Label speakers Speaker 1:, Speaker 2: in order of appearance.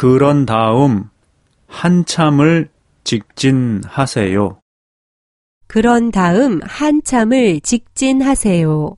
Speaker 1: 그런 다음 한참을 직진하세요.
Speaker 2: 그런 다음 한참을 직진하세요.